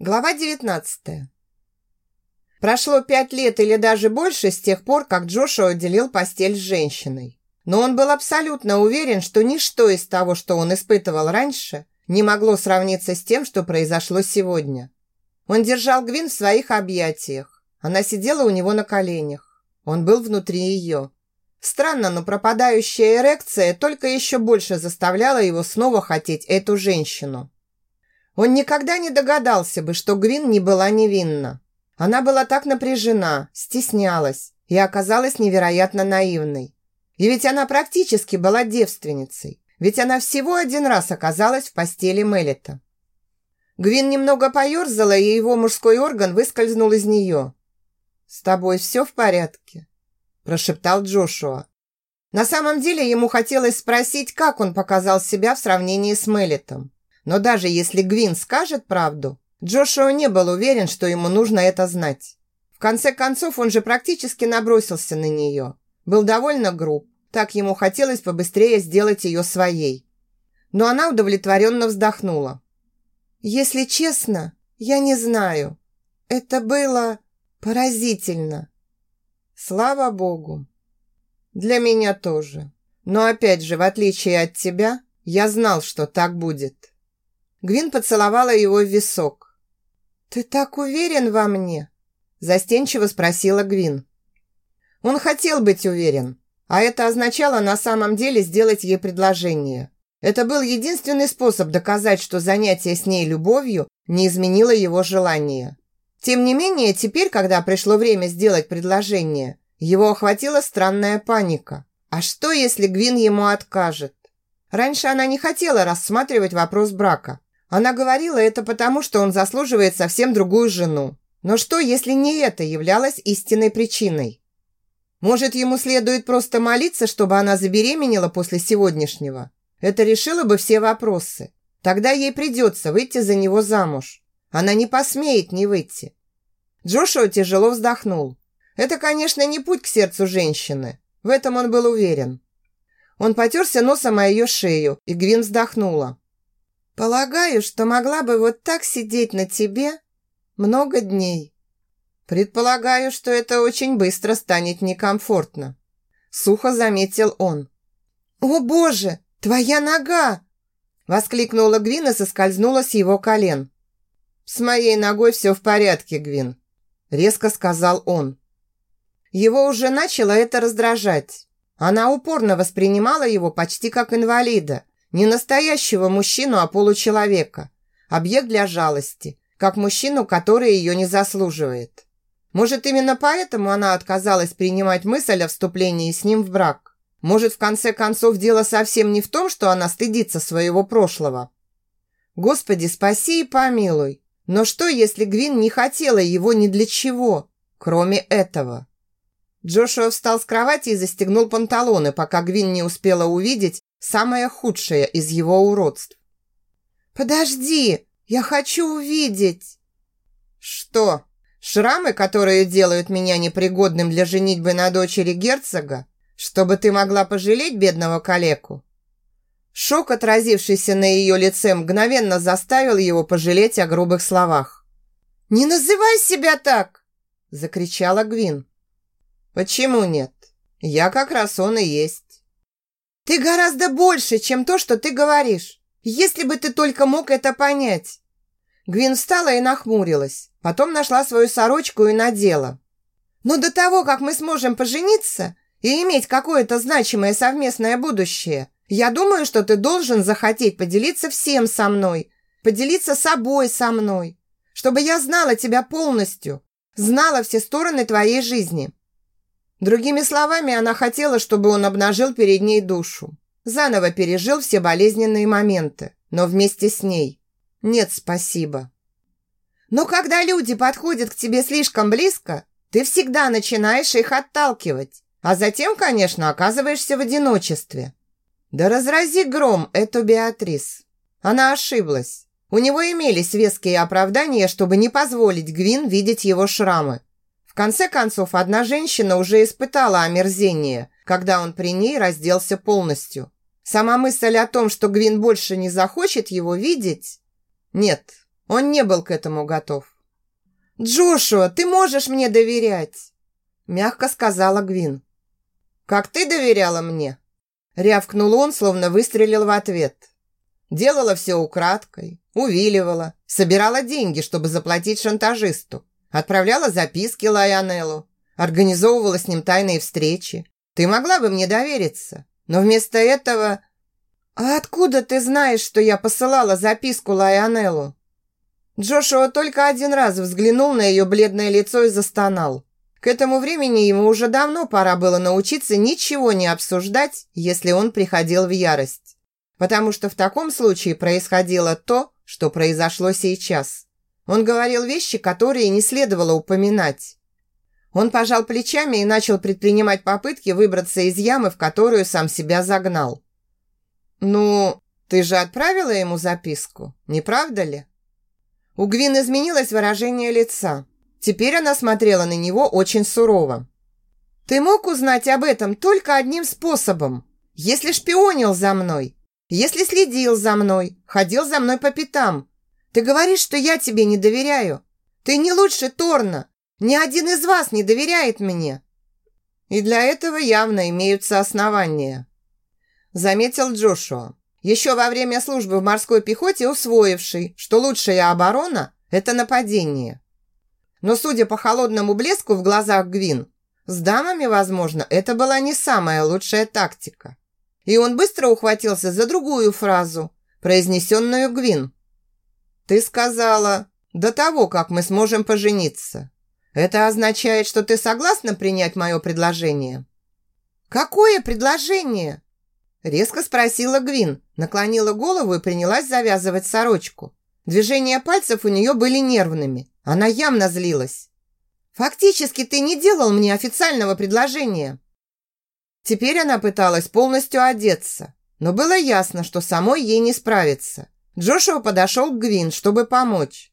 Глава 19. Прошло пять лет или даже больше с тех пор, как Джошуа делил постель с женщиной. Но он был абсолютно уверен, что ничто из того, что он испытывал раньше, не могло сравниться с тем, что произошло сегодня. Он держал Гвин в своих объятиях. Она сидела у него на коленях. Он был внутри ее. Странно, но пропадающая эрекция только еще больше заставляла его снова хотеть эту женщину. Он никогда не догадался бы, что Гвин не была невинна. Она была так напряжена, стеснялась и оказалась невероятно наивной. И ведь она практически была девственницей. Ведь она всего один раз оказалась в постели Меллета. Гвин немного поерзала, и его мужской орган выскользнул из нее. «С тобой все в порядке?» – прошептал Джошуа. На самом деле ему хотелось спросить, как он показал себя в сравнении с Меллетом. Но даже если Гвин скажет правду, Джошуа не был уверен, что ему нужно это знать. В конце концов, он же практически набросился на нее. Был довольно груб. Так ему хотелось побыстрее сделать ее своей. Но она удовлетворенно вздохнула. «Если честно, я не знаю. Это было поразительно. Слава Богу. Для меня тоже. Но опять же, в отличие от тебя, я знал, что так будет». Гвин поцеловала его в висок. «Ты так уверен во мне?» Застенчиво спросила Гвин. Он хотел быть уверен, а это означало на самом деле сделать ей предложение. Это был единственный способ доказать, что занятие с ней любовью не изменило его желание. Тем не менее, теперь, когда пришло время сделать предложение, его охватила странная паника. А что, если Гвин ему откажет? Раньше она не хотела рассматривать вопрос брака. Она говорила это потому, что он заслуживает совсем другую жену. Но что, если не это являлось истинной причиной? Может, ему следует просто молиться, чтобы она забеременела после сегодняшнего? Это решило бы все вопросы. Тогда ей придется выйти за него замуж. Она не посмеет не выйти. Джошуа тяжело вздохнул. Это, конечно, не путь к сердцу женщины. В этом он был уверен. Он потерся носом о ее шею, и Гвин вздохнула. Полагаю, что могла бы вот так сидеть на тебе много дней. Предполагаю, что это очень быстро станет некомфортно. Сухо заметил он. «О, Боже, твоя нога!» Воскликнула Гвин и соскользнула с его колен. «С моей ногой все в порядке, Гвин», резко сказал он. Его уже начало это раздражать. Она упорно воспринимала его почти как инвалида, не настоящего мужчину, а получеловека. Объект для жалости, как мужчину, который ее не заслуживает. Может, именно поэтому она отказалась принимать мысль о вступлении с ним в брак. Может, в конце концов, дело совсем не в том, что она стыдится своего прошлого. Господи, спаси и помилуй. Но что, если Гвин не хотела его ни для чего, кроме этого? Джошуа встал с кровати и застегнул панталоны, пока Гвин не успела увидеть, самое худшее из его уродств. «Подожди, я хочу увидеть!» «Что, шрамы, которые делают меня непригодным для женитьбы на дочери герцога, чтобы ты могла пожалеть бедного калеку?» Шок, отразившийся на ее лице, мгновенно заставил его пожалеть о грубых словах. «Не называй себя так!» – закричала Гвин. «Почему нет? Я как раз он и есть. Ты гораздо больше, чем то, что ты говоришь. Если бы ты только мог это понять. Гвин встала и нахмурилась. Потом нашла свою сорочку и надела. Но до того, как мы сможем пожениться и иметь какое-то значимое совместное будущее, я думаю, что ты должен захотеть поделиться всем со мной, поделиться собой со мной, чтобы я знала тебя полностью, знала все стороны твоей жизни. Другими словами, она хотела, чтобы он обнажил перед ней душу. Заново пережил все болезненные моменты, но вместе с ней. Нет, спасибо. Но когда люди подходят к тебе слишком близко, ты всегда начинаешь их отталкивать, а затем, конечно, оказываешься в одиночестве. Да разрази гром эту Беатрис. Она ошиблась. У него имелись веские оправдания, чтобы не позволить Гвин видеть его шрамы. Конце концов, одна женщина уже испытала омерзение, когда он при ней разделся полностью. Сама мысль о том, что Гвин больше не захочет его видеть... Нет, Он не был к этому готов. «Джошуа, ты можешь мне доверять!» Мягко сказала Гвин. «Как ты доверяла мне?» Рявкнул он, словно выстрелил в ответ. Делала все украдкой, увиливала, собирала деньги, чтобы заплатить шантажисту, отправляла записки Лайонеллу, организовывала с ним тайные встречи. Ты могла бы мне довериться, но вместо этого... «А откуда ты знаешь, что я посылала записку Лайонеллу?» Джошуа только один раз взглянул на ее бледное лицо и застонал. К этому времени ему уже давно пора было научиться ничего не обсуждать, если он приходил в ярость. Потому что в таком случае происходило то, что произошло сейчас. Он говорил вещи, которые не следовало упоминать. Он пожал плечами и начал предпринимать попытки выбраться из ямы, в которую сам себя загнал. «Ну, ты же отправила ему записку, не правда ли?» У Гвин изменилось выражение лица. Теперь она смотрела на него очень сурово. «Ты мог узнать об этом только одним способом. Если шпионил за мной, если следил за мной, ходил за мной по пятам. Ты говоришь, что я тебе не доверяю. Ты не лучше Торна. Ни один из вас не доверяет мне». И для этого явно имеются основания. Заметил Джошуа еще во время службы в морской пехоте усвоивший, что лучшая оборона – это нападение. Но судя по холодному блеску в глазах Гвин, с дамами, возможно, это была не самая лучшая тактика. И он быстро ухватился за другую фразу, произнесенную Гвин. «Ты сказала, до того, как мы сможем пожениться. Это означает, что ты согласна принять мое предложение?» «Какое предложение?» Резко спросила Гвин, наклонила голову и принялась завязывать сорочку. Движения пальцев у нее были нервными. Она явно злилась. «Фактически ты не делал мне официального предложения». Теперь она пыталась полностью одеться, но было ясно, что самой ей не справиться. Джошуа подошел к Гвин, чтобы помочь.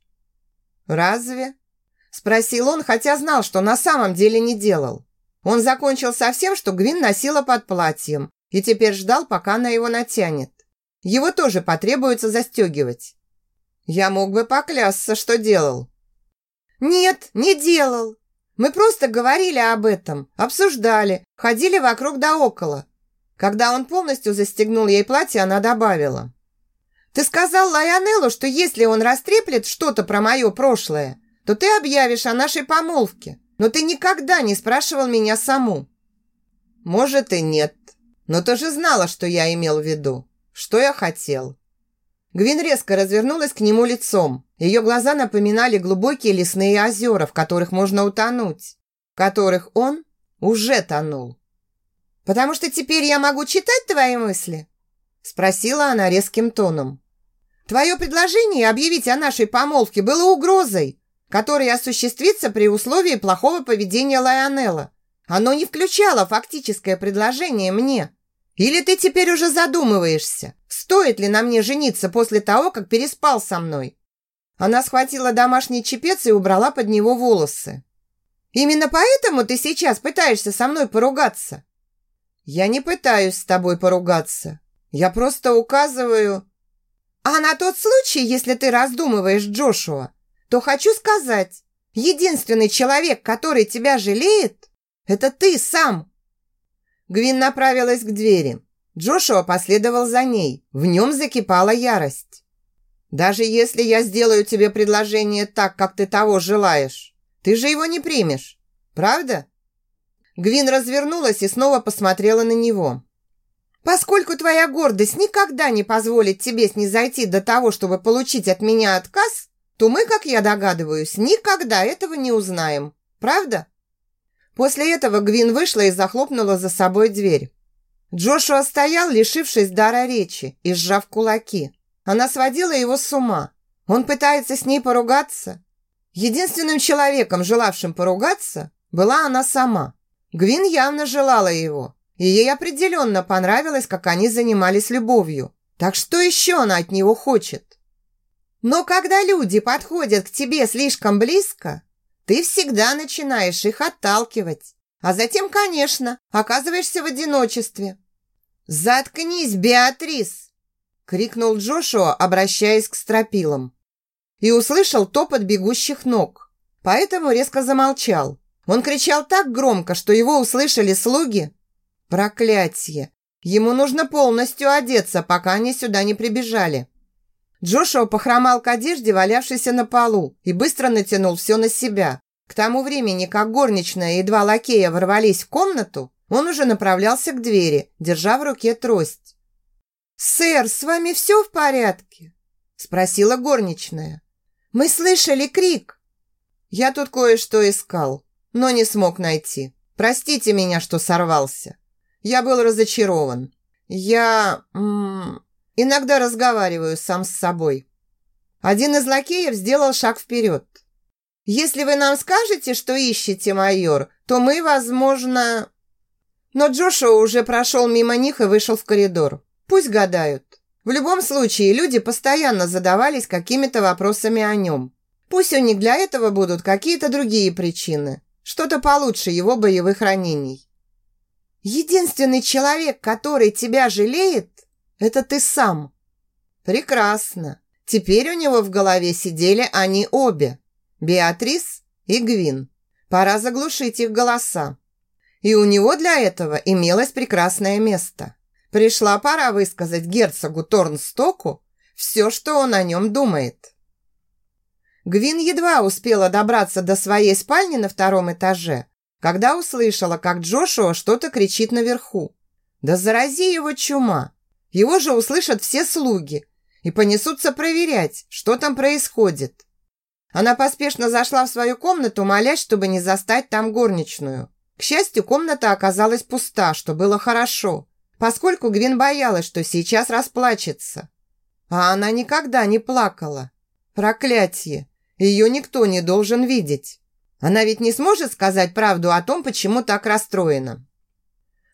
«Разве?» – спросил он, хотя знал, что на самом деле не делал. Он закончил со всем, что Гвин носила под платьем, и теперь ждал, пока она его натянет. Его тоже потребуется застегивать. Я мог бы поклясться, что делал. Нет, не делал. Мы просто говорили об этом, обсуждали, ходили вокруг да около. Когда он полностью застегнул ей платье, она добавила. Ты сказал Лайонеллу, что если он растреплет что-то про мое прошлое, то ты объявишь о нашей помолвке. Но ты никогда не спрашивал меня саму. Может и нет, но ты же знала, что я имел в виду. Что я хотел?» Гвин резко развернулась к нему лицом. Ее глаза напоминали глубокие лесные озера, в которых можно утонуть. В которых он уже тонул. «Потому что теперь я могу читать твои мысли?» Спросила она резким тоном. «Твое предложение объявить о нашей помолвке было угрозой, которая осуществится при условии плохого поведения Лайонелла. Оно не включало фактическое предложение мне. Или ты теперь уже задумываешься, стоит ли на мне жениться после того, как переспал со мной?» Она схватила домашний чепец и убрала под него волосы. «Именно поэтому ты сейчас пытаешься со мной поругаться?» «Я не пытаюсь с тобой поругаться. Я просто указываю...» «А на тот случай, если ты раздумываешь, Джошуа, то хочу сказать, единственный человек, который тебя жалеет, это ты сам!» Гвин направилась к двери. Джошуа последовал за ней. В нем закипала ярость. «Даже если я сделаю тебе предложение так, как ты того желаешь, ты же его не примешь, правда?» Гвин развернулась и снова посмотрела на него. «Поскольку твоя гордость никогда не позволит тебе снизойти до того, чтобы получить от меня отказ, то мы, как я догадываюсь, никогда этого не узнаем. Правда?» После этого Гвин вышла и захлопнула за собой дверь. Джошуа стоял, лишившись дара речи и сжав кулаки. Она сводила его с ума. Он пытается с ней поругаться. Единственным человеком, желавшим поругаться, была она сама. Гвин явно желала его, и ей определенно понравилось, как они занимались любовью. Так что еще она от него хочет? Но когда люди подходят к тебе слишком близко, ты всегда начинаешь их отталкивать, а затем, конечно, оказываешься в одиночестве. «Заткнись, Беатрис!» – крикнул Джошуа, обращаясь к стропилам. и услышал топот бегущих ног. Поэтому резко замолчал. Он кричал так громко, что его услышали слуги. Проклятие! Ему нужно полностью одеться, пока они сюда не прибежали. Джошуа похромал к одежде, валявшейся на полу, и быстро натянул все на себя. К тому времени, как горничная и два лакея ворвались в комнату, он уже направлялся к двери, держа в руке трость. «Сэр, с вами все в порядке?» – спросила горничная. «Мы слышали крик». «Я тут кое-что искал, но не смог найти. Простите меня, что сорвался. Я был разочарован. Я м иногда разговариваю сам с собой». Один из лакеев сделал шаг вперед. «Если вы нам скажете, что ищете, майор, то мы, возможно...» Но Джошуа уже прошел мимо них и вышел в коридор. Пусть гадают. В любом случае, люди постоянно задавались какими-то вопросами о нем. Пусть у них для этого будут какие-то другие причины. Что-то получше его боевых ранений. Единственный человек, который тебя жалеет, это ты сам. Прекрасно. Теперь у него в голове сидели они обе. Беатрис и Гвин. Пора заглушить их голоса. И у него для этого имелось прекрасное место. Пришла пора высказать герцогу Торнстоку все, что он о нем думает. Гвин едва успела добраться до своей спальни на втором этаже, когда услышала, как Джошуа что-то кричит наверху. Да зарази его чума! Его же услышат все слуги и понесутся проверять, что там происходит. Она поспешно зашла в свою комнату, молясь, чтобы не застать там горничную. К счастью, комната оказалась пуста, что было хорошо, поскольку Гвин боялась, что сейчас расплачется. А она никогда не плакала. Проклятие! Ее никто не должен видеть. Она ведь не сможет сказать правду о том, почему так расстроена.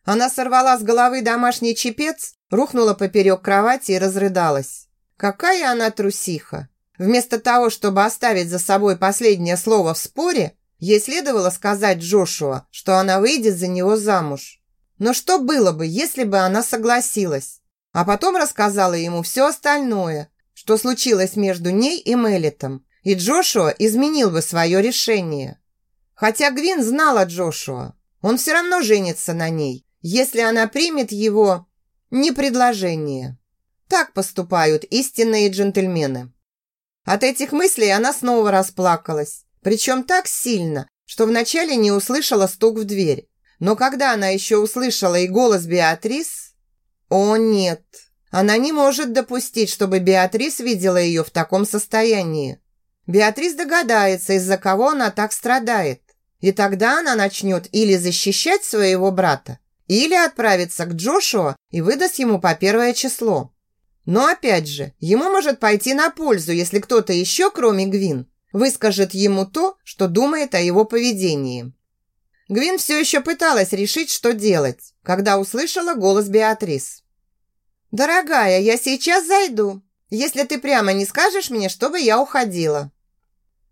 Она сорвала с головы домашний чепец, рухнула поперек кровати и разрыдалась. Какая она трусиха! Вместо того, чтобы оставить за собой последнее слово в споре, Ей следовало сказать Джошуа, что она выйдет за него замуж. Но что было бы, если бы она согласилась? А потом рассказала ему все остальное, что случилось между ней и Мелитом, и Джошуа изменил бы свое решение. Хотя Гвин знала Джошуа, он все равно женится на ней, если она примет его не предложение. Так поступают истинные джентльмены. От этих мыслей она снова расплакалась причем так сильно, что вначале не услышала стук в дверь. Но когда она еще услышала и голос Беатрис... О, нет! Она не может допустить, чтобы Беатрис видела ее в таком состоянии. Беатрис догадается, из-за кого она так страдает. И тогда она начнет или защищать своего брата, или отправиться к Джошуа и выдаст ему по первое число. Но опять же, ему может пойти на пользу, если кто-то еще, кроме Гвин, выскажет ему то, что думает о его поведении. Гвин все еще пыталась решить, что делать, когда услышала голос Беатрис. «Дорогая, я сейчас зайду, если ты прямо не скажешь мне, чтобы я уходила».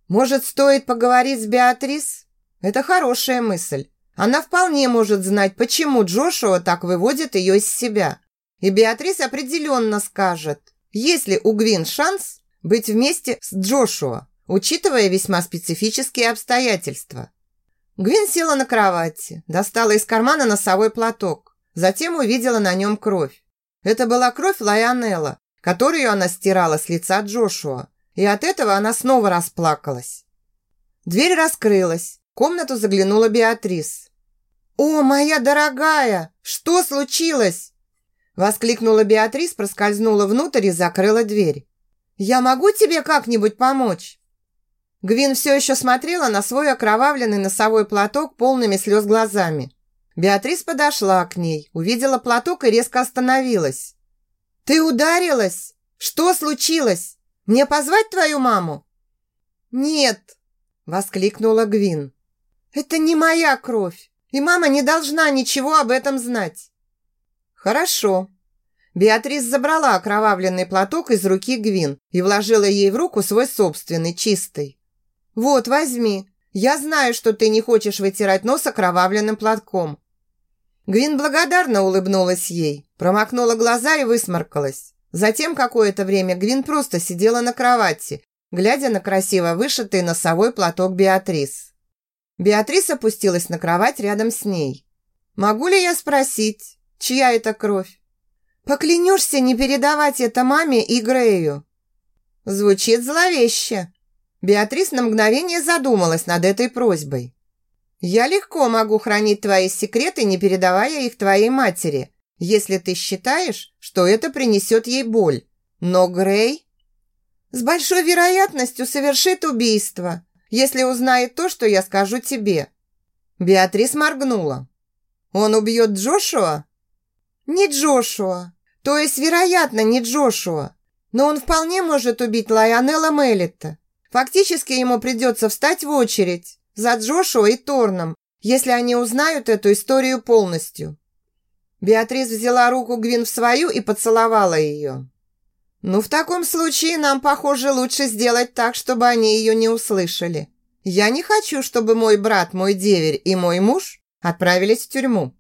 «Может, стоит поговорить с Беатрис?» Это хорошая мысль. Она вполне может знать, почему Джошуа так выводит ее из себя. И Беатрис определенно скажет, есть ли у Гвин шанс быть вместе с Джошуа учитывая весьма специфические обстоятельства. Гвин села на кровати, достала из кармана носовой платок, затем увидела на нем кровь. Это была кровь Лайонелла, которую она стирала с лица Джошуа, и от этого она снова расплакалась. Дверь раскрылась, в комнату заглянула Беатрис. «О, моя дорогая, что случилось?» Воскликнула Беатрис, проскользнула внутрь и закрыла дверь. «Я могу тебе как-нибудь помочь?» Гвин все еще смотрела на свой окровавленный носовой платок полными слез глазами. Беатрис подошла к ней, увидела платок и резко остановилась. «Ты ударилась? Что случилось? Мне позвать твою маму?» «Нет!» – воскликнула Гвин. «Это не моя кровь, и мама не должна ничего об этом знать». «Хорошо». Беатрис забрала окровавленный платок из руки Гвин и вложила ей в руку свой собственный, чистый. «Вот, возьми. Я знаю, что ты не хочешь вытирать нос окровавленным платком». Гвин благодарно улыбнулась ей, промокнула глаза и высморкалась. Затем какое-то время Гвин просто сидела на кровати, глядя на красиво вышитый носовой платок Беатрис. Беатрис опустилась на кровать рядом с ней. «Могу ли я спросить, чья это кровь?» «Поклянешься не передавать это маме и Грею?» Звучит зловеще. Беатрис на мгновение задумалась над этой просьбой. «Я легко могу хранить твои секреты, не передавая их твоей матери, если ты считаешь, что это принесет ей боль. Но Грей с большой вероятностью совершит убийство, если узнает то, что я скажу тебе». Беатрис моргнула. «Он убьет Джошуа?» «Не Джошуа. То есть, вероятно, не Джошуа. Но он вполне может убить Лайонелла Меллета. Фактически ему придется встать в очередь за Джошуа и Торном, если они узнают эту историю полностью. Беатрис взяла руку Гвин в свою и поцеловала ее. «Ну, в таком случае нам, похоже, лучше сделать так, чтобы они ее не услышали. Я не хочу, чтобы мой брат, мой деверь и мой муж отправились в тюрьму».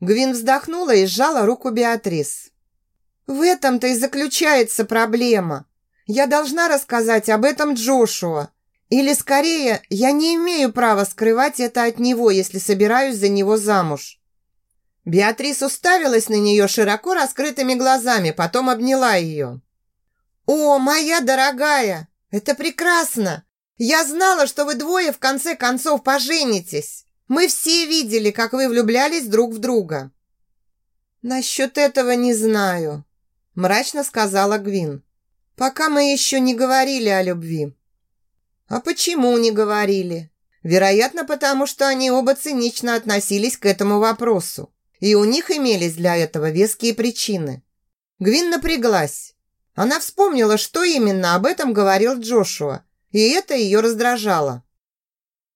Гвин вздохнула и сжала руку Беатрис. «В этом-то и заключается проблема. Я должна рассказать об этом Джошуа, или скорее, я не имею права скрывать это от него, если собираюсь за него замуж. Беатрис уставилась на нее широко раскрытыми глазами, потом обняла ее. «О, моя дорогая, это прекрасно! Я знала, что вы двое в конце концов поженитесь. Мы все видели, как вы влюблялись друг в друга». «Насчет этого не знаю», – мрачно сказала Гвин. «Пока мы еще не говорили о любви». А почему не говорили? Вероятно, потому что они оба цинично относились к этому вопросу, и у них имелись для этого веские причины. Гвин напряглась. Она вспомнила, что именно об этом говорил Джошуа, и это ее раздражало.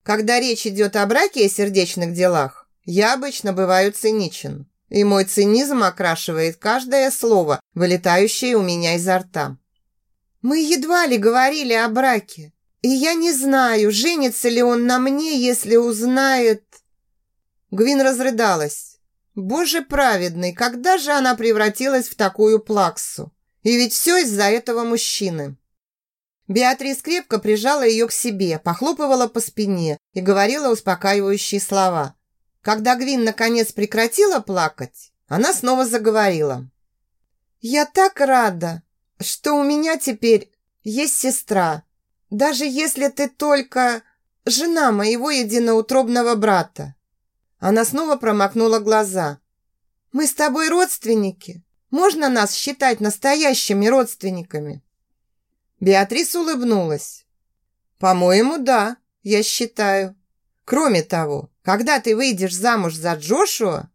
Когда речь идет о браке и сердечных делах, я обычно бываю циничен, и мой цинизм окрашивает каждое слово, вылетающее у меня изо рта. Мы едва ли говорили о браке, и я не знаю, женится ли он на мне, если узнает...» Гвин разрыдалась. «Боже праведный, когда же она превратилась в такую плаксу? И ведь все из-за этого мужчины». Беатрис крепко прижала ее к себе, похлопывала по спине и говорила успокаивающие слова. Когда Гвин наконец прекратила плакать, она снова заговорила. «Я так рада, что у меня теперь есть сестра, даже если ты только жена моего единоутробного брата». Она снова промокнула глаза. «Мы с тобой родственники. Можно нас считать настоящими родственниками?» Беатрис улыбнулась. «По-моему, да, я считаю. Кроме того, когда ты выйдешь замуж за Джошуа...»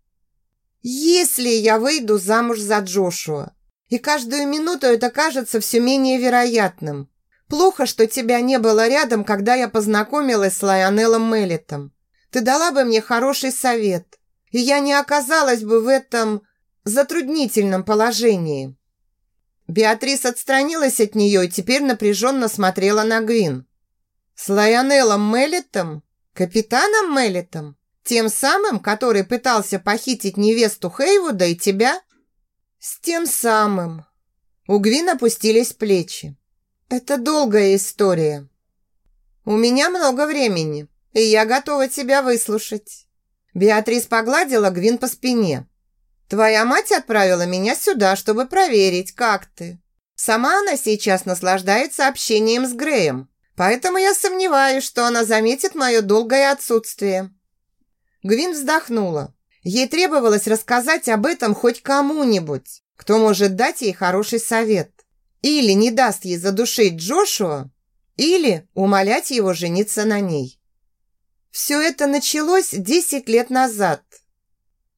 «Если я выйду замуж за Джошуа, и каждую минуту это кажется все менее вероятным, Плохо, что тебя не было рядом, когда я познакомилась с Лайонеллом Меллетом. Ты дала бы мне хороший совет, и я не оказалась бы в этом затруднительном положении». Беатрис отстранилась от нее и теперь напряженно смотрела на Гвин. «С Лайонеллом Меллетом? Капитаном Меллетом? Тем самым, который пытался похитить невесту Хейвуда и тебя?» «С тем самым». У Гвин опустились плечи. Это долгая история. У меня много времени, и я готова тебя выслушать. Беатрис погладила Гвин по спине. Твоя мать отправила меня сюда, чтобы проверить, как ты. Сама она сейчас наслаждается общением с Греем, поэтому я сомневаюсь, что она заметит мое долгое отсутствие. Гвин вздохнула. Ей требовалось рассказать об этом хоть кому-нибудь, кто может дать ей хороший совет. Или не даст ей задушить Джошуа, или умолять его жениться на ней. Все это началось 10 лет назад.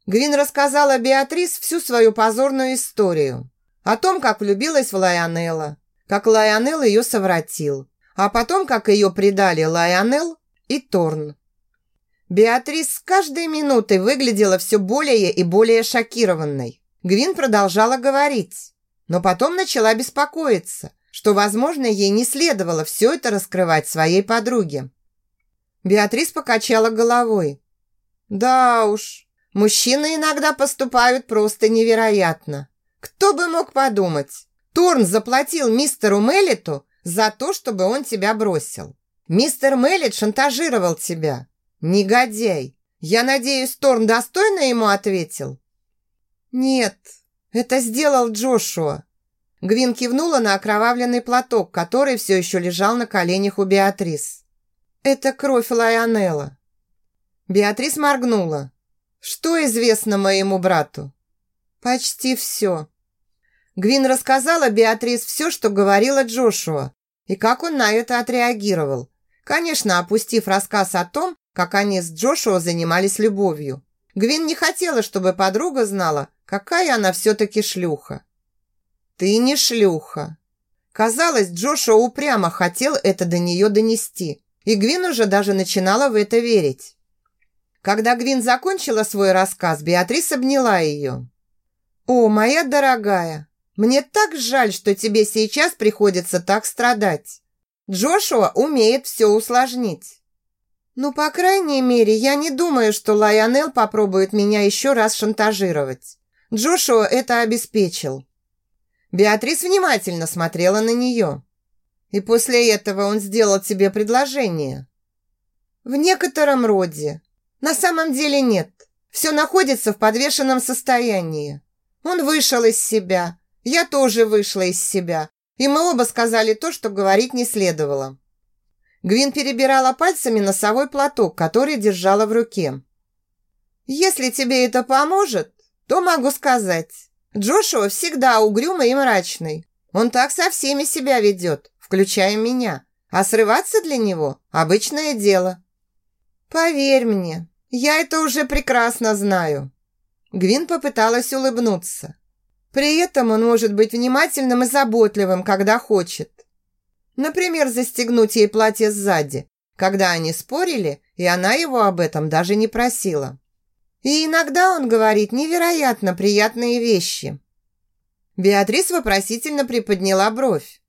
Гвин рассказала Беатрис всю свою позорную историю. О том, как влюбилась в Лайонелла, как Лайонелл ее совратил, а потом, как ее предали Лайонелл и Торн. Беатрис с каждой минутой выглядела все более и более шокированной. Гвин продолжала говорить но потом начала беспокоиться, что, возможно, ей не следовало все это раскрывать своей подруге. Беатрис покачала головой. «Да уж, мужчины иногда поступают просто невероятно. Кто бы мог подумать? Торн заплатил мистеру Меллету За то, чтобы он тебя бросил. Мистер Меллет шантажировал тебя. Негодяй. Я надеюсь, Торн достойно ему ответил? Нет, это сделал Джошуа. Гвин кивнула на окровавленный платок, который все еще лежал на коленях у Беатрис. Это кровь Лайонелла. Беатрис моргнула. Что известно моему брату? Почти все. Гвин рассказала Беатрис все, что говорила Джошуа, и как он на это отреагировал. Конечно, опустив рассказ о том, как они с Джошуа занимались любовью. Гвин не хотела, чтобы подруга знала, какая она все-таки шлюха. «Ты не шлюха». Казалось, Джошуа упрямо хотел это до нее донести, и Гвин уже даже начинала в это верить. Когда Гвин закончила свой рассказ, Беатрис обняла ее. «О, моя дорогая, мне так жаль, что тебе сейчас приходится так страдать. Джошуа умеет все усложнить». «Ну, по крайней мере, я не думаю, что Лайонел попробует меня еще раз шантажировать. Джошуа это обеспечил». Беатрис внимательно смотрела на нее. «И после этого он сделал тебе предложение?» «В некотором роде. На самом деле нет. Все находится в подвешенном состоянии. Он вышел из себя. Я тоже вышла из себя. И мы оба сказали то, что говорить не следовало. Гвин перебирала пальцами носовой платок, который держала в руке. «Если тебе это поможет, то могу сказать. Джошуа всегда угрюмый и мрачный. Он так со всеми себя ведет, включая меня. А срываться для него – обычное дело. «Поверь мне, я это уже прекрасно знаю». Гвин попыталась улыбнуться. При этом он может быть внимательным и заботливым, когда хочет. Например, застегнуть ей платье сзади, когда они спорили, и она его об этом даже не просила. И иногда он говорит невероятно приятные вещи. Беатрис вопросительно приподняла бровь.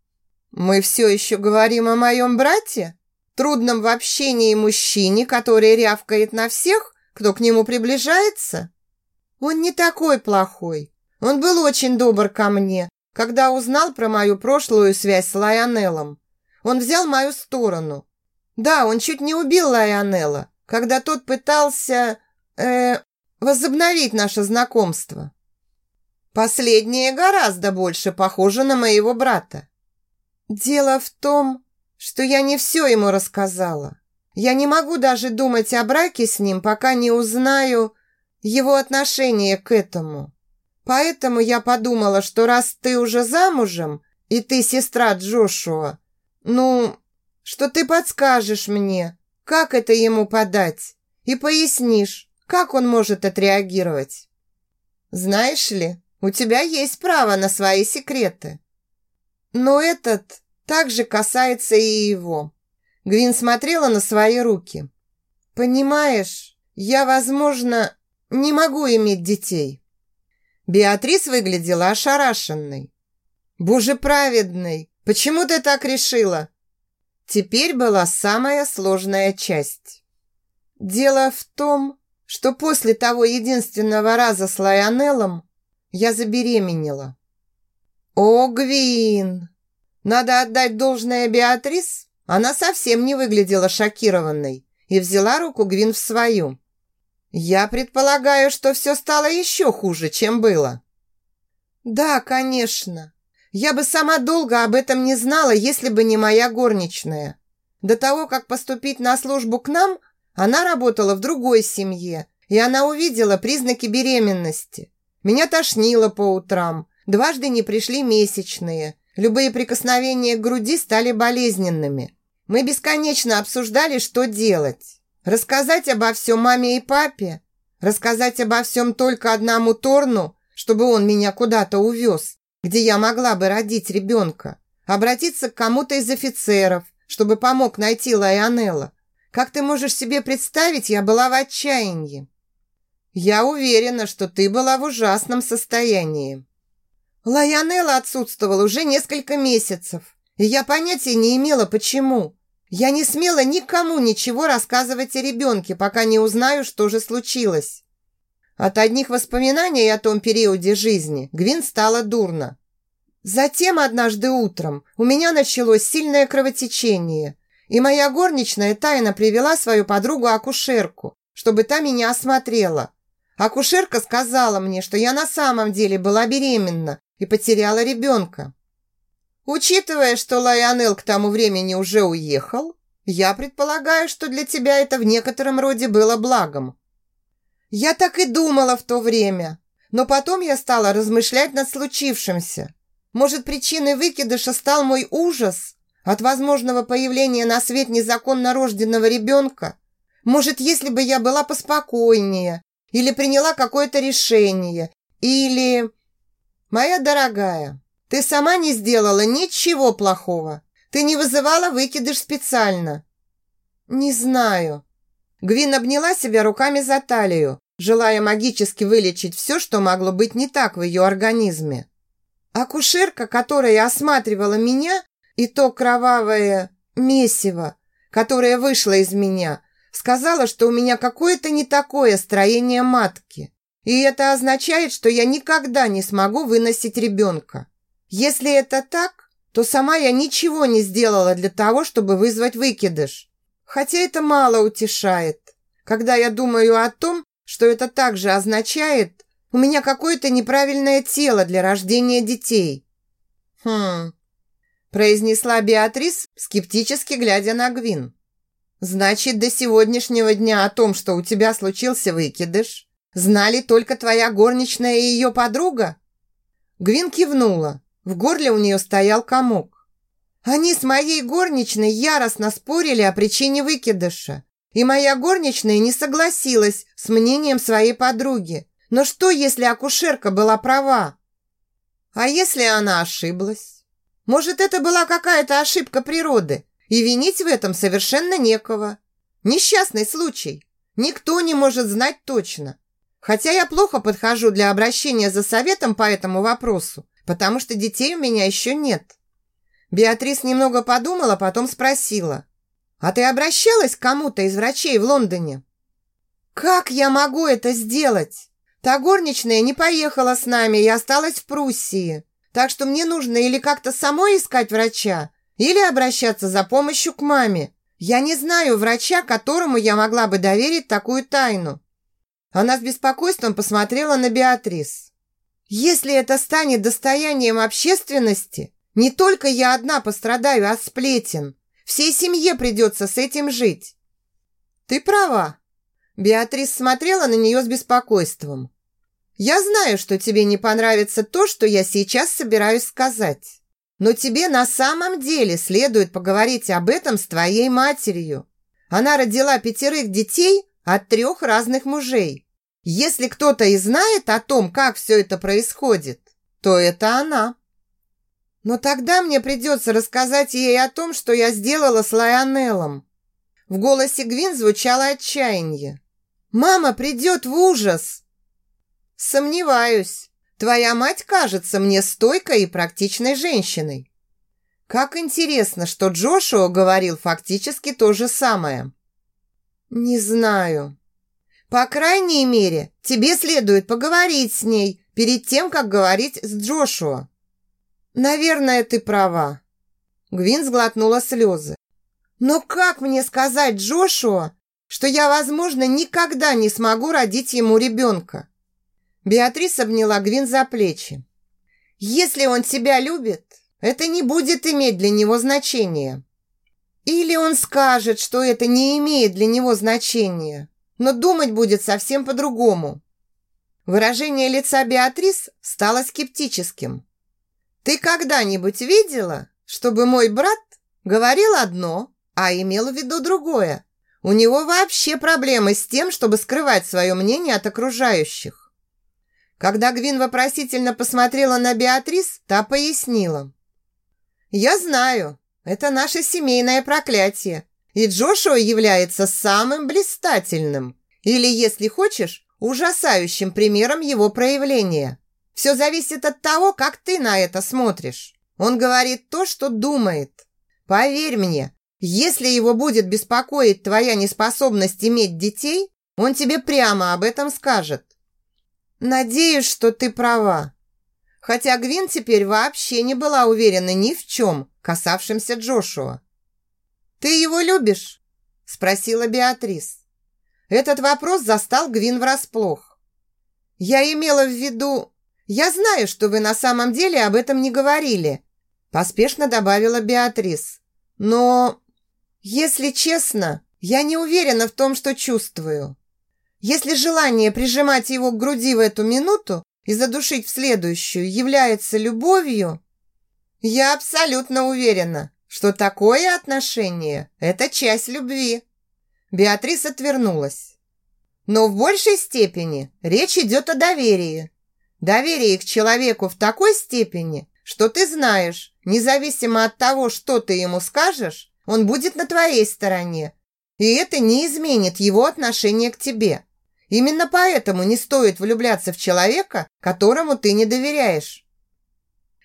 «Мы все еще говорим о моем брате?» трудном в общении мужчине, который рявкает на всех, кто к нему приближается? Он не такой плохой. Он был очень добр ко мне, когда узнал про мою прошлую связь с Лайонеллом. Он взял мою сторону. Да, он чуть не убил Лайонелла, когда тот пытался... э возобновить наше знакомство. Последнее гораздо больше похоже на моего брата. Дело в том, что я не все ему рассказала. Я не могу даже думать о браке с ним, пока не узнаю его отношение к этому. Поэтому я подумала, что раз ты уже замужем, и ты сестра Джошуа, ну, что ты подскажешь мне, как это ему подать, и пояснишь, как он может отреагировать. Знаешь ли, у тебя есть право на свои секреты. Но этот также касается и его. Гвин смотрела на свои руки. «Понимаешь, я, возможно, не могу иметь детей». Беатрис выглядела ошарашенной. «Боже праведный, почему ты так решила?» Теперь была самая сложная часть. Дело в том, что после того единственного раза с Лайонеллом я забеременела. «О, Гвин!» Надо отдать должное Беатрис, она совсем не выглядела шокированной и взяла руку Гвин в свою. «Я предполагаю, что все стало еще хуже, чем было». «Да, конечно. Я бы сама долго об этом не знала, если бы не моя горничная. До того, как поступить на службу к нам, она работала в другой семье, и она увидела признаки беременности. Меня тошнило по утрам, дважды не пришли месячные, Любые прикосновения к груди стали болезненными. Мы бесконечно обсуждали, что делать. Рассказать обо всем маме и папе? Рассказать обо всем только одному Торну, чтобы он меня куда-то увез, где я могла бы родить ребенка? Обратиться к кому-то из офицеров, чтобы помог найти Лайонелла? Как ты можешь себе представить, я была в отчаянии. Я уверена, что ты была в ужасном состоянии. Лайонелла отсутствовал уже несколько месяцев, и я понятия не имела, почему. Я не смела никому ничего рассказывать о ребенке, пока не узнаю, что же случилось. От одних воспоминаний о том периоде жизни Гвин стало дурно. Затем однажды утром у меня началось сильное кровотечение, и моя горничная тайно привела свою подругу-акушерку, чтобы та меня осмотрела. Акушерка сказала мне, что я на самом деле была беременна и потеряла ребенка. Учитывая, что Лайонел к тому времени уже уехал, я предполагаю, что для тебя это в некотором роде было благом. Я так и думала в то время, но потом я стала размышлять над случившимся. Может, причиной выкидыша стал мой ужас от возможного появления на свет незаконно рожденного ребенка? Может, если бы я была поспокойнее или приняла какое-то решение, или... Моя дорогая, ты сама не сделала ничего плохого. Ты не вызывала выкидыш специально. Не знаю. Гвин обняла себя руками за талию, желая магически вылечить все, что могло быть не так в ее организме. Акушерка, которая осматривала меня, и то кровавое месиво, которое вышло из меня, сказала, что у меня какое-то не такое строение матки. И это означает, что я никогда не смогу выносить ребенка. Если это так, то сама я ничего не сделала для того, чтобы вызвать выкидыш. Хотя это мало утешает. Когда я думаю о том, что это также означает, у меня какое-то неправильное тело для рождения детей. Хм, произнесла Беатрис, скептически глядя на Гвин. Значит, до сегодняшнего дня о том, что у тебя случился выкидыш, знали только твоя горничная и ее подруга? Гвин кивнула. В горле у нее стоял комок. Они с моей горничной яростно спорили о причине выкидыша. И моя горничная не согласилась с мнением своей подруги. Но что, если акушерка была права? А если она ошиблась? Может, это была какая-то ошибка природы, и винить в этом совершенно некого. Несчастный случай. Никто не может знать точно. Хотя я плохо подхожу для обращения за советом по этому вопросу, потому что детей у меня еще нет. Беатрис немного подумала, потом спросила. «А ты обращалась к кому-то из врачей в Лондоне?» «Как я могу это сделать? Та горничная не поехала с нами и осталась в Пруссии. Так что мне нужно или как-то самой искать врача, или обращаться за помощью к маме. Я не знаю врача, которому я могла бы доверить такую тайну». Она с беспокойством посмотрела на Беатрис. «Если это станет достоянием общественности, не только я одна пострадаю от сплетен. Всей семье придется с этим жить». «Ты права». Беатрис смотрела на нее с беспокойством. «Я знаю, что тебе не понравится то, что я сейчас собираюсь сказать. Но тебе на самом деле следует поговорить об этом с твоей матерью. Она родила пятерых детей от трех разных мужей. Если кто-то и знает о том, как все это происходит, то это она. Но тогда мне придется рассказать ей о том, что я сделала с Лайонеллом. В голосе Гвин звучало отчаяние. «Мама придет в ужас!» «Сомневаюсь. Твоя мать кажется мне стойкой и практичной женщиной». Как интересно, что Джошуа говорил фактически то же самое. «Не знаю. По крайней мере, тебе следует поговорить с ней перед тем, как говорить с Джошуа». «Наверное, ты права». Гвин сглотнула слезы. «Но как мне сказать Джошуа, что я, возможно, никогда не смогу родить ему ребенка?» Беатрис обняла Гвин за плечи. «Если он тебя любит, это не будет иметь для него значения. Или он скажет, что это не имеет для него значения, но думать будет совсем по-другому. Выражение лица Беатрис стало скептическим. «Ты когда-нибудь видела, чтобы мой брат говорил одно, а имел в виду другое? У него вообще проблемы с тем, чтобы скрывать свое мнение от окружающих». Когда Гвин вопросительно посмотрела на Беатрис, та пояснила. «Я знаю, это наше семейное проклятие. И Джошуа является самым блистательным, или, если хочешь, ужасающим примером его проявления. Все зависит от того, как ты на это смотришь. Он говорит то, что думает. Поверь мне, если его будет беспокоить твоя неспособность иметь детей, он тебе прямо об этом скажет. Надеюсь, что ты права. Хотя Гвин теперь вообще не была уверена ни в чем, касавшемся Джошуа. «Ты его любишь?» – спросила Беатрис. Этот вопрос застал Гвин врасплох. «Я имела в виду... Я знаю, что вы на самом деле об этом не говорили», – поспешно добавила Беатрис. «Но, если честно, я не уверена в том, что чувствую. Если желание прижимать его к груди в эту минуту и задушить в следующую является любовью, я абсолютно уверена, что такое отношение – это часть любви. Беатрис отвернулась. Но в большей степени речь идет о доверии. Доверие к человеку в такой степени, что ты знаешь, независимо от того, что ты ему скажешь, он будет на твоей стороне. И это не изменит его отношение к тебе. Именно поэтому не стоит влюбляться в человека, которому ты не доверяешь.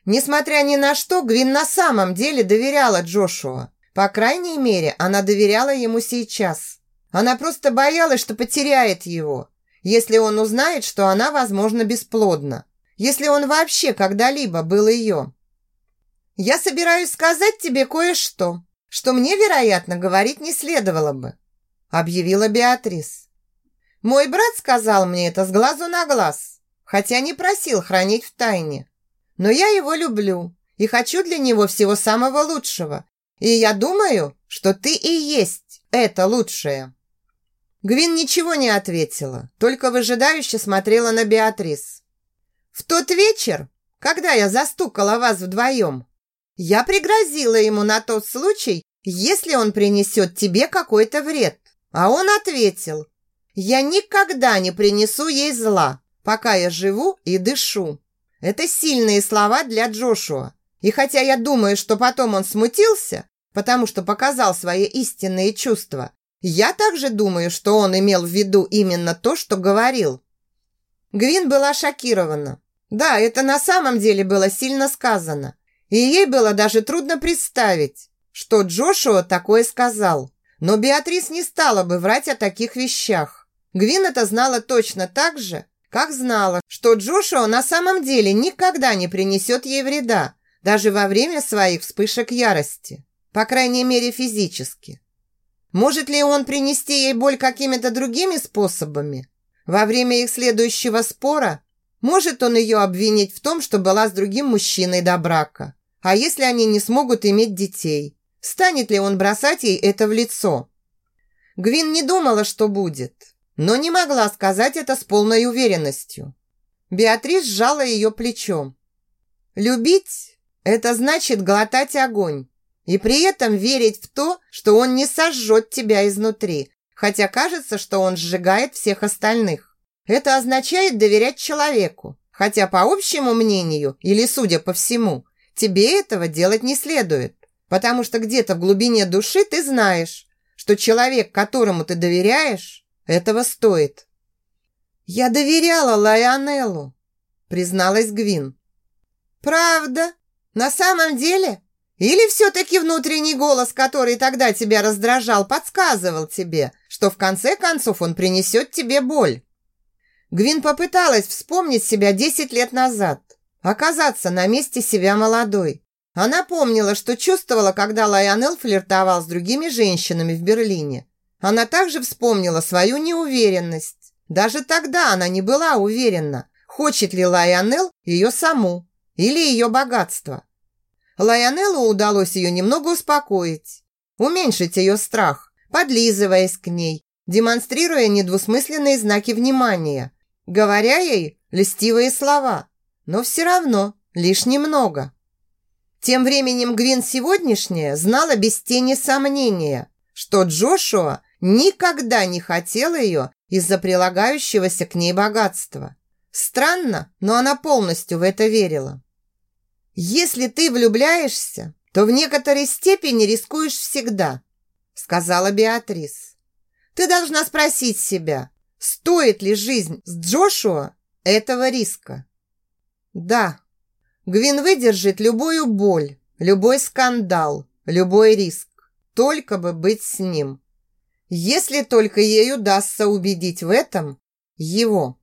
Несмотря ни на что, Гвин на самом деле доверяла Джошуа. По крайней мере, она доверяла ему сейчас. Она просто боялась, что потеряет его, если он узнает, что она, возможно, бесплодна. Если он вообще когда-либо был ее. «Я собираюсь сказать тебе кое-что, что мне, вероятно, говорить не следовало бы», объявила Беатрис. «Мой брат сказал мне это с глазу на глаз, хотя не просил хранить в тайне. Но я его люблю и хочу для него всего самого лучшего. И я думаю, что ты и есть это лучшее». Гвин ничего не ответила, только выжидающе смотрела на Беатрис. «В тот вечер, когда я застукала вас вдвоем, я пригрозила ему на тот случай, если он принесет тебе какой-то вред. А он ответил, я никогда не принесу ей зла, пока я живу и дышу. Это сильные слова для Джошуа. И хотя я думаю, что потом он смутился, потому что показал свои истинные чувства, я также думаю, что он имел в виду именно то, что говорил. Гвин была шокирована. Да, это на самом деле было сильно сказано. И ей было даже трудно представить, что Джошуа такое сказал. Но Беатрис не стала бы врать о таких вещах. Гвин это знала точно так же, как знала, что Джошуа на самом деле никогда не принесет ей вреда, даже во время своих вспышек ярости, по крайней мере физически. Может ли он принести ей боль какими-то другими способами? Во время их следующего спора может он ее обвинить в том, что была с другим мужчиной до брака. А если они не смогут иметь детей? Станет ли он бросать ей это в лицо? Гвин не думала, что будет но не могла сказать это с полной уверенностью. Беатрис сжала ее плечом. «Любить – это значит глотать огонь и при этом верить в то, что он не сожжет тебя изнутри, хотя кажется, что он сжигает всех остальных. Это означает доверять человеку, хотя по общему мнению или судя по всему, тебе этого делать не следует, потому что где-то в глубине души ты знаешь, что человек, которому ты доверяешь, этого стоит. Я доверяла Лайонеллу, призналась Гвин. Правда? На самом деле? Или все-таки внутренний голос, который тогда тебя раздражал, подсказывал тебе, что в конце концов он принесет тебе боль? Гвин попыталась вспомнить себя 10 лет назад, оказаться на месте себя молодой. Она помнила, что чувствовала, когда Лайонел флиртовал с другими женщинами в Берлине. Она также вспомнила свою неуверенность. Даже тогда она не была уверена, хочет ли Лайонел ее саму или ее богатство. Лайонеллу удалось ее немного успокоить, уменьшить ее страх, подлизываясь к ней, демонстрируя недвусмысленные знаки внимания, говоря ей льстивые слова, но все равно лишь немного. Тем временем Гвин сегодняшняя знала без тени сомнения, что Джошуа никогда не хотела ее из-за прилагающегося к ней богатства. Странно, но она полностью в это верила. «Если ты влюбляешься, то в некоторой степени рискуешь всегда», сказала Беатрис. «Ты должна спросить себя, стоит ли жизнь с Джошуа этого риска?» «Да, Гвин выдержит любую боль, любой скандал, любой риск, только бы быть с ним. Если только ей удастся убедить в этом его.